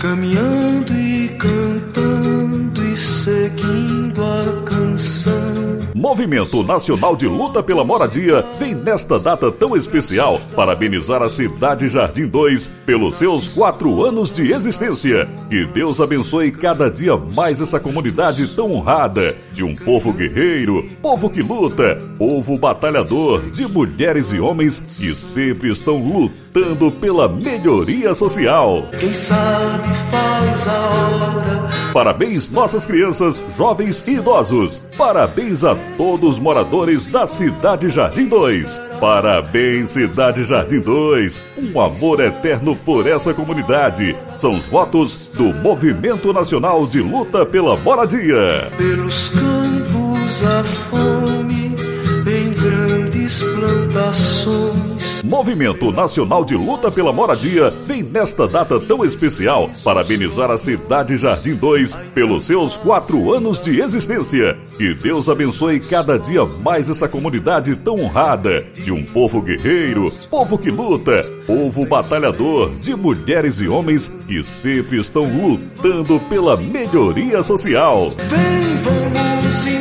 caminhando e cantando e seguindo a. Movimento Nacional de Luta pela Moradia vem nesta data tão especial parabenizar a cidade Jardim 2 pelos seus quatro anos de existência. Que Deus abençoe cada dia mais essa comunidade tão honrada, de um povo guerreiro, povo que luta, povo batalhador, de mulheres e homens que sempre estão lutando pela melhoria social. Quem sabe faz a hora. Parabéns, nossas crianças, jovens e idosos. Parabéns a todos os moradores da Cidade Jardim 2. Parabéns, Cidade Jardim 2. Um amor eterno por essa comunidade. São os votos do Movimento Nacional de Luta pela Moradia. Pelos campos a Movimento Nacional de Luta pela Moradia vem nesta data tão especial parabenizar a Cidade Jardim 2 pelos seus quatro anos de existência. Que Deus abençoe cada dia mais essa comunidade tão honrada, de um povo guerreiro, povo que luta, povo batalhador, de mulheres e homens que sempre estão lutando pela melhoria social. Vem, vamos.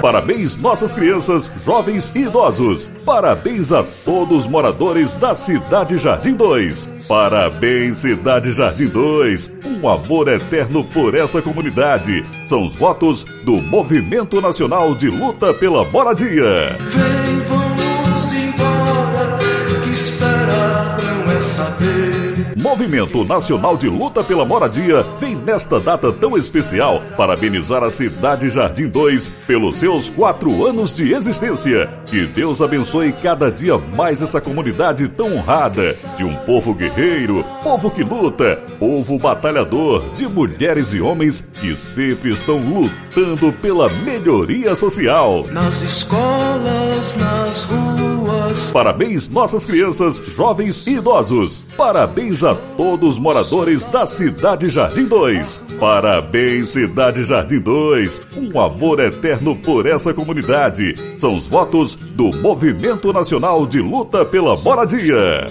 Parabéns, nossas crianças, jovens e idosos. Parabéns a todos os moradores da Cidade Jardim 2. Parabéns, Cidade Jardim 2. Um amor eterno por essa comunidade. São os votos do Movimento Nacional de Luta pela Moradia. Movimento Nacional de Luta pela Moradia vem nesta data tão especial parabenizar a Cidade Jardim 2 pelos seus quatro anos de existência. Que Deus abençoe cada dia mais essa comunidade tão honrada, de um povo guerreiro, povo que luta, povo batalhador, de mulheres e homens que sempre estão lutando pela melhoria social. Nas escolas, nas ruas. Parabéns, nossas crianças, jovens e idosos. Parabéns a todos os moradores da Cidade Jardim 2. Parabéns, Cidade Jardim 2. Um amor eterno por essa comunidade. São os votos do Movimento Nacional de Luta pela Moradia.